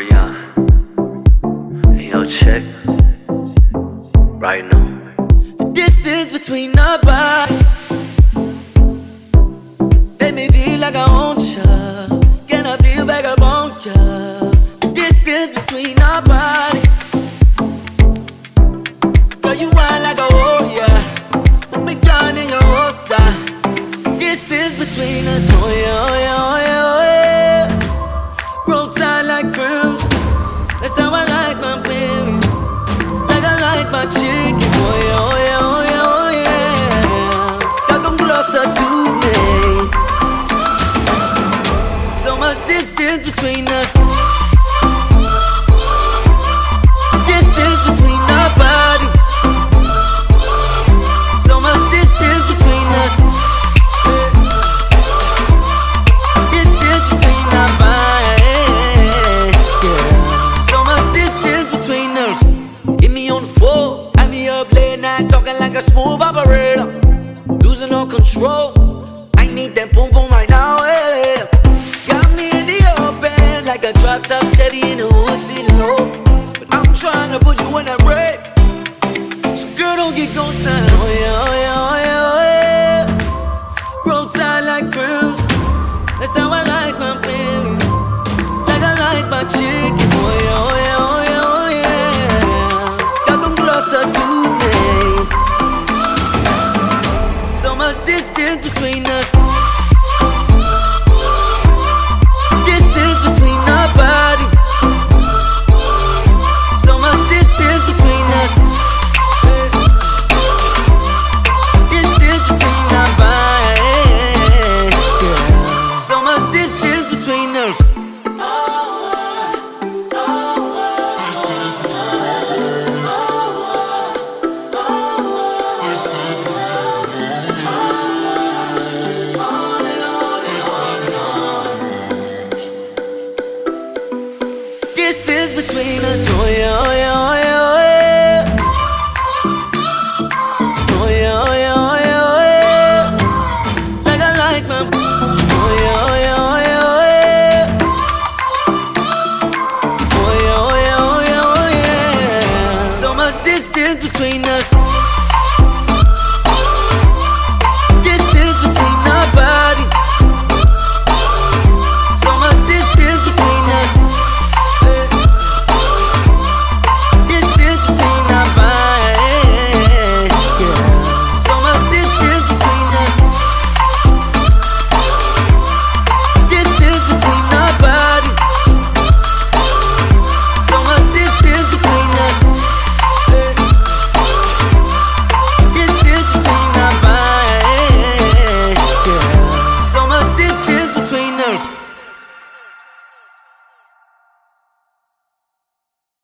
Marion. Yo, check. Right now. The distance between our bodies. Make me feel like I want ya. Can I feel back up on ya? The distance between our bodies. 起。Whoa, I need that boom boom right now. Yeah. Got me in the open like a drop top Chevy in the hood, sitting low. But I'm trying to put you in that red. So girl, don't get ghosted. now. Oh yeah. between us.